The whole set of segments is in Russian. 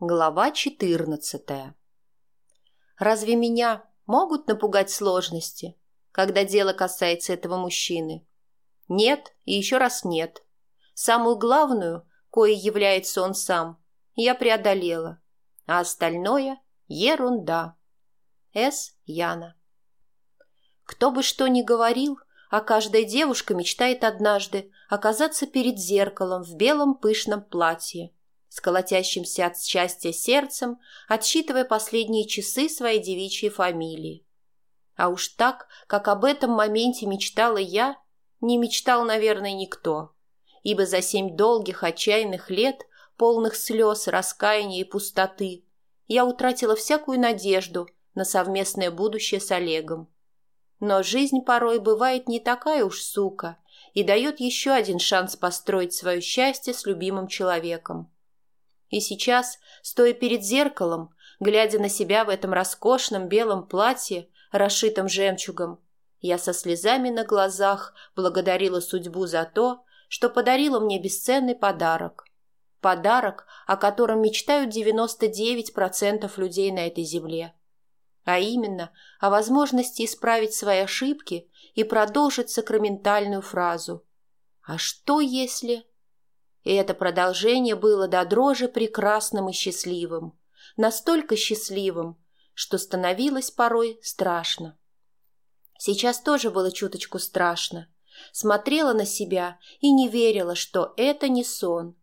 Глава 14 Разве меня могут напугать сложности, когда дело касается этого мужчины? Нет и еще раз нет. Самую главную, коей является он сам, я преодолела, а остальное – ерунда. С. Яна Кто бы что ни говорил, а каждая девушка мечтает однажды оказаться перед зеркалом в белом пышном платье – с колотящимся от счастья сердцем, отсчитывая последние часы своей девичьей фамилии. А уж так, как об этом моменте мечтала я, не мечтал, наверное, никто, ибо за семь долгих отчаянных лет, полных слез, раскаяния и пустоты, я утратила всякую надежду на совместное будущее с Олегом. Но жизнь порой бывает не такая уж сука и дает еще один шанс построить свое счастье с любимым человеком. И сейчас, стоя перед зеркалом, глядя на себя в этом роскошном белом платье, расшитом жемчугом, я со слезами на глазах благодарила судьбу за то, что подарила мне бесценный подарок. Подарок, о котором мечтают 99% людей на этой земле. А именно, о возможности исправить свои ошибки и продолжить сакраментальную фразу «А что если...» И это продолжение было до дрожи прекрасным и счастливым. Настолько счастливым, что становилось порой страшно. Сейчас тоже было чуточку страшно. Смотрела на себя и не верила, что это не сон.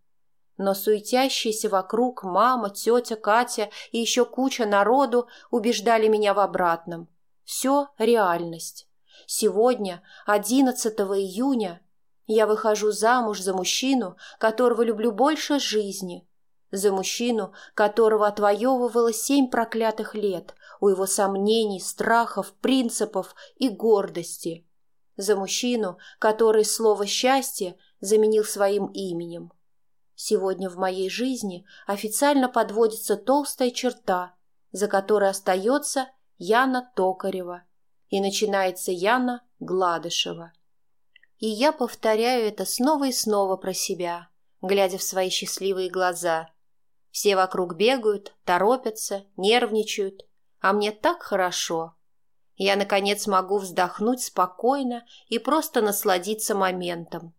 Но суетящиеся вокруг мама, тетя, Катя и еще куча народу убеждали меня в обратном. Все реальность. Сегодня, 11 июня, я выхожу замуж за мужчину, которого люблю больше жизни, за мужчину, которого отвоевывала семь проклятых лет у его сомнений, страхов, принципов и гордости, за мужчину, который слово «счастье» заменил своим именем. Сегодня в моей жизни официально подводится толстая черта, за которой остается Яна Токарева и начинается Яна Гладышева. И я повторяю это снова и снова про себя, глядя в свои счастливые глаза. Все вокруг бегают, торопятся, нервничают, а мне так хорошо. Я, наконец, могу вздохнуть спокойно и просто насладиться моментом.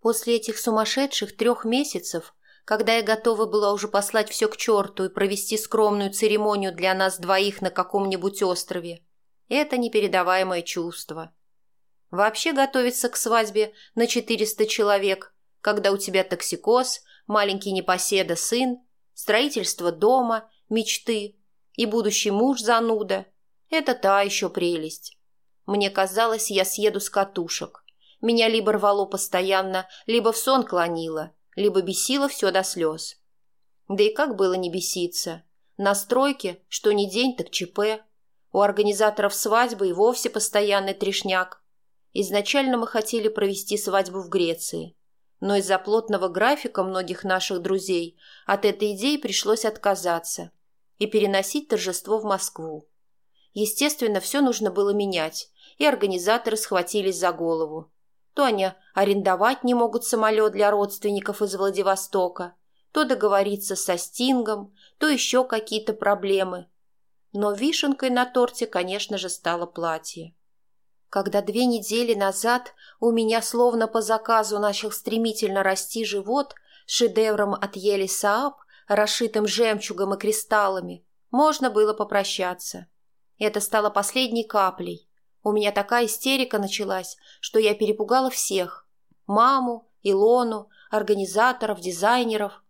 После этих сумасшедших трех месяцев, когда я готова была уже послать все к черту и провести скромную церемонию для нас двоих на каком-нибудь острове, это непередаваемое чувство – Вообще готовиться к свадьбе на 400 человек, когда у тебя токсикоз, маленький непоседа сын, строительство дома, мечты и будущий муж зануда – это та еще прелесть. Мне казалось, я съеду с катушек. Меня либо рвало постоянно, либо в сон клонило, либо бесило все до слез. Да и как было не беситься? На стройке, что ни день, так ЧП. У организаторов свадьбы и вовсе постоянный трешняк. Изначально мы хотели провести свадьбу в Греции, но из-за плотного графика многих наших друзей от этой идеи пришлось отказаться и переносить торжество в Москву. Естественно, все нужно было менять, и организаторы схватились за голову. То они арендовать не могут самолет для родственников из Владивостока, то договориться со Стингом, то еще какие-то проблемы. Но вишенкой на торте, конечно же, стало платье когда две недели назад у меня словно по заказу начал стремительно расти живот шедевром от ели Сааб, расшитым жемчугом и кристаллами, можно было попрощаться. Это стало последней каплей. У меня такая истерика началась, что я перепугала всех. Маму, Илону, организаторов, дизайнеров.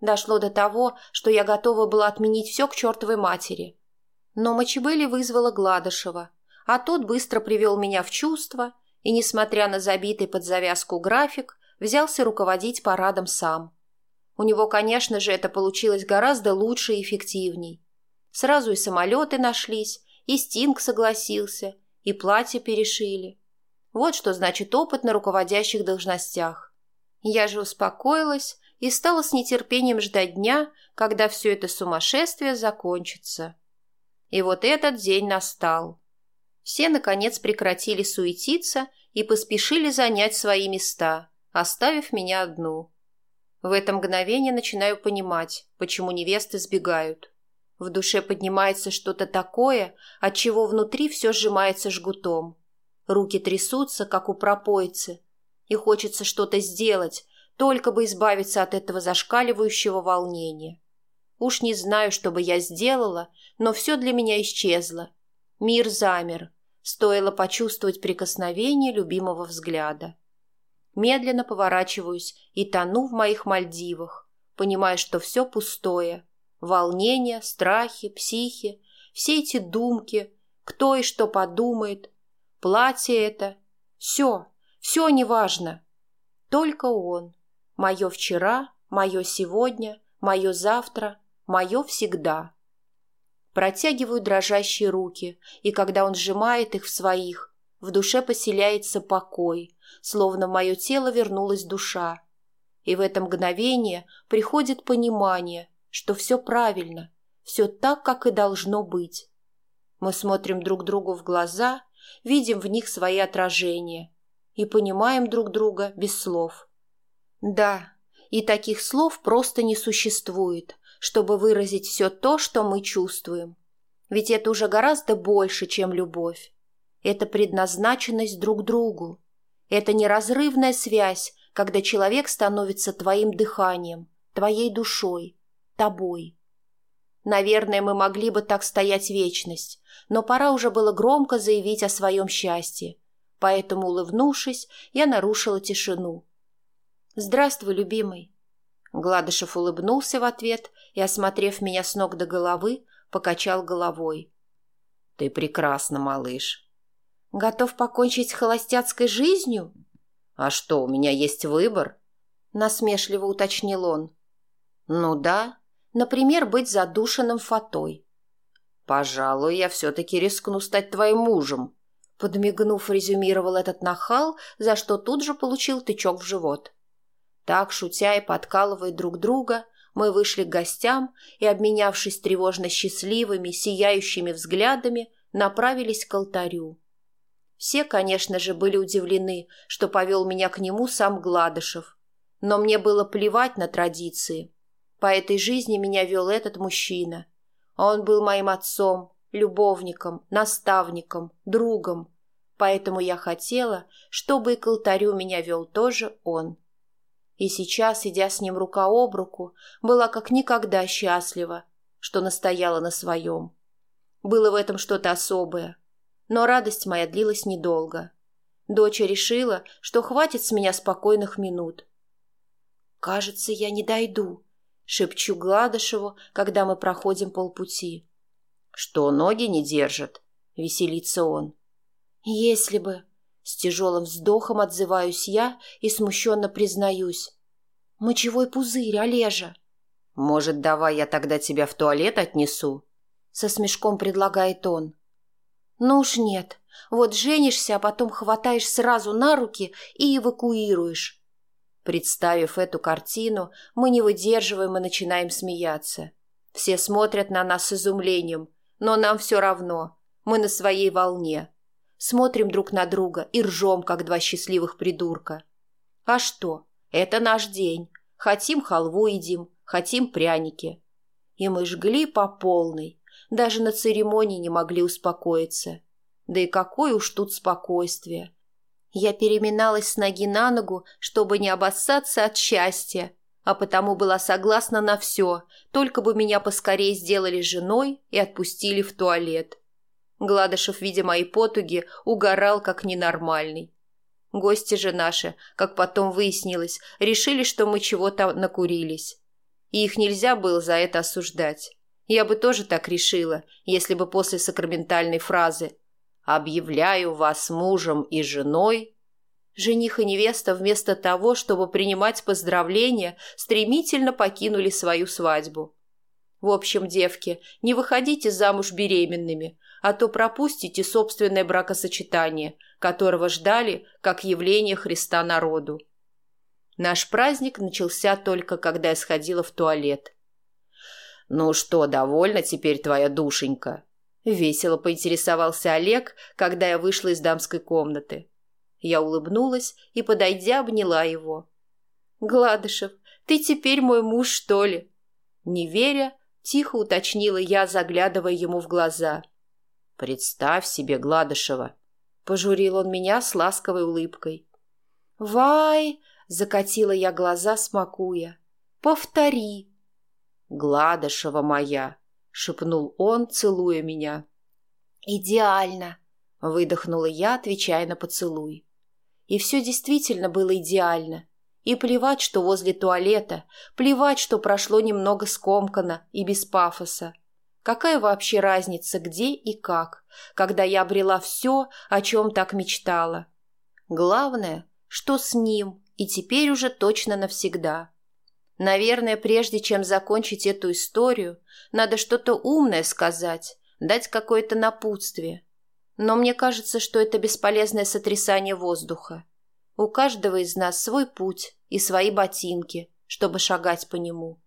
Дошло до того, что я готова была отменить все к чертовой матери. Но Мочебели вызвала Гладышева – а тот быстро привел меня в чувство и, несмотря на забитый под завязку график, взялся руководить парадом сам. У него, конечно же, это получилось гораздо лучше и эффективней. Сразу и самолеты нашлись, и Стинг согласился, и платье перешили. Вот что значит опыт на руководящих должностях. Я же успокоилась и стала с нетерпением ждать дня, когда все это сумасшествие закончится. И вот этот день настал. Все, наконец, прекратили суетиться и поспешили занять свои места, оставив меня одну. В это мгновение начинаю понимать, почему невесты сбегают. В душе поднимается что-то такое, от чего внутри все сжимается жгутом. Руки трясутся, как у пропойцы, и хочется что-то сделать, только бы избавиться от этого зашкаливающего волнения. Уж не знаю, что бы я сделала, но все для меня исчезло. Мир замер. Стоило почувствовать прикосновение любимого взгляда. Медленно поворачиваюсь и тону в моих Мальдивах, понимая, что все пустое. Волнение, страхи, психи, все эти думки, кто и что подумает, платье это. Все, все неважно. Только он. Мое вчера, мое сегодня, мое завтра, мое всегда. Протягиваю дрожащие руки, и когда он сжимает их в своих, в душе поселяется покой, словно в мое тело вернулась душа. И в это мгновение приходит понимание, что все правильно, все так, как и должно быть. Мы смотрим друг другу в глаза, видим в них свои отражения и понимаем друг друга без слов. Да, и таких слов просто не существует, чтобы выразить все то, что мы чувствуем. Ведь это уже гораздо больше, чем любовь. Это предназначенность друг другу. Это неразрывная связь, когда человек становится твоим дыханием, твоей душой, тобой. Наверное, мы могли бы так стоять вечность, но пора уже было громко заявить о своем счастье. Поэтому, улыбнувшись, я нарушила тишину. «Здравствуй, любимый». Гладышев улыбнулся в ответ и, осмотрев меня с ног до головы, покачал головой. «Ты прекрасна, малыш». «Готов покончить с холостяцкой жизнью?» «А что, у меня есть выбор?» Насмешливо уточнил он. «Ну да, например, быть задушенным фатой». «Пожалуй, я все-таки рискну стать твоим мужем», подмигнув, резюмировал этот нахал, за что тут же получил тычок в живот. Так, шутя и подкалывая друг друга, мы вышли к гостям и, обменявшись тревожно счастливыми, сияющими взглядами, направились к алтарю. Все, конечно же, были удивлены, что повел меня к нему сам Гладышев. Но мне было плевать на традиции. По этой жизни меня вел этот мужчина. Он был моим отцом, любовником, наставником, другом. Поэтому я хотела, чтобы и к алтарю меня вел тоже он. И сейчас, идя с ним рука об руку, была как никогда счастлива, что настояла на своем. Было в этом что-то особое. Но радость моя длилась недолго. Доча решила, что хватит с меня спокойных минут. «Кажется, я не дойду», — шепчу Гладышеву, когда мы проходим полпути. «Что, ноги не держат?» — веселится он. «Если бы...» С тяжелым вздохом отзываюсь я и смущенно признаюсь. «Мочевой пузырь, Олежа!» «Может, давай я тогда тебя в туалет отнесу?» Со смешком предлагает он. «Ну уж нет. Вот женишься, а потом хватаешь сразу на руки и эвакуируешь». Представив эту картину, мы не выдерживаем и начинаем смеяться. Все смотрят на нас с изумлением, но нам все равно. Мы на своей волне смотрим друг на друга и ржем, как два счастливых придурка. А что? Это наш день. Хотим халву едим, хотим пряники. И мы жгли по полной. Даже на церемонии не могли успокоиться. Да и какое уж тут спокойствие. Я переминалась с ноги на ногу, чтобы не обоссаться от счастья, а потому была согласна на все, только бы меня поскорее сделали женой и отпустили в туалет. Гладышев, видя мои потуги, угорал как ненормальный. Гости же наши, как потом выяснилось, решили, что мы чего-то накурились. И их нельзя было за это осуждать. Я бы тоже так решила, если бы после сакраментальной фразы «Объявляю вас мужем и женой» жених и невеста вместо того, чтобы принимать поздравления, стремительно покинули свою свадьбу. В общем, девки, не выходите замуж беременными, а то пропустите собственное бракосочетание, которого ждали как явление Христа народу. Наш праздник начался только, когда я сходила в туалет. «Ну что, довольна теперь твоя душенька?» Весело поинтересовался Олег, когда я вышла из дамской комнаты. Я улыбнулась и, подойдя, обняла его. «Гладышев, Ты теперь мой муж, что ли?» Не веря, тихо уточнила я, заглядывая ему в глаза. «Представь себе, Гладышева!» Пожурил он меня с ласковой улыбкой. «Вай!» — закатила я глаза, смакуя. «Повтори!» «Гладышева моя!» — шепнул он, целуя меня. «Идеально!» — выдохнула я, отвечая на поцелуй. И все действительно было идеально. И плевать, что возле туалета, плевать, что прошло немного скомканно и без пафоса. Какая вообще разница, где и как, когда я обрела все, о чем так мечтала? Главное, что с ним, и теперь уже точно навсегда. Наверное, прежде чем закончить эту историю, надо что-то умное сказать, дать какое-то напутствие. Но мне кажется, что это бесполезное сотрясание воздуха. У каждого из нас свой путь и свои ботинки, чтобы шагать по нему.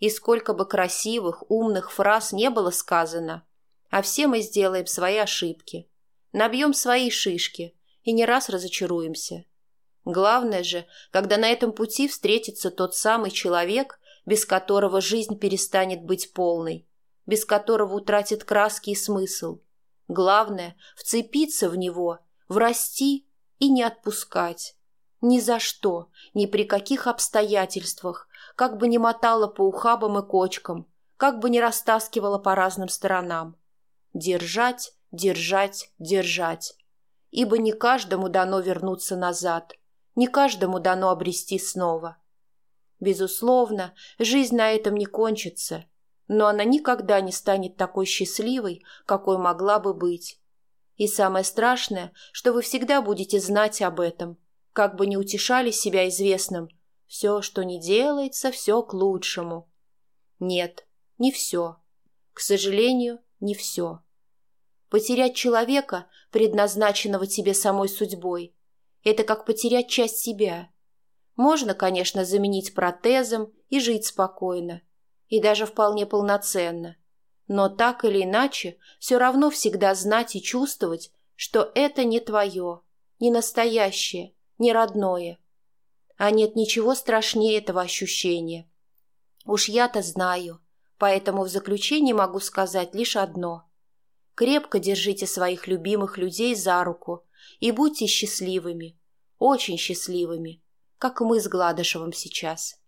И сколько бы красивых, умных фраз не было сказано, а все мы сделаем свои ошибки, набьем свои шишки и не раз разочаруемся. Главное же, когда на этом пути встретится тот самый человек, без которого жизнь перестанет быть полной, без которого утратит краски и смысл. Главное – вцепиться в него, врасти и не отпускать. Ни за что, ни при каких обстоятельствах, как бы ни мотала по ухабам и кочкам, как бы ни растаскивала по разным сторонам. Держать, держать, держать. Ибо не каждому дано вернуться назад, не каждому дано обрести снова. Безусловно, жизнь на этом не кончится, но она никогда не станет такой счастливой, какой могла бы быть. И самое страшное, что вы всегда будете знать об этом, как бы ни утешали себя известным – все, что не делается, все к лучшему. Нет, не все. К сожалению, не все. Потерять человека, предназначенного тебе самой судьбой, это как потерять часть себя. Можно, конечно, заменить протезом и жить спокойно, и даже вполне полноценно. Но так или иначе, все равно всегда знать и чувствовать, что это не твое, не настоящее, не родное. А нет ничего страшнее этого ощущения. Уж я-то знаю, поэтому в заключение могу сказать лишь одно. Крепко держите своих любимых людей за руку и будьте счастливыми, очень счастливыми, как мы с Гладышевым сейчас.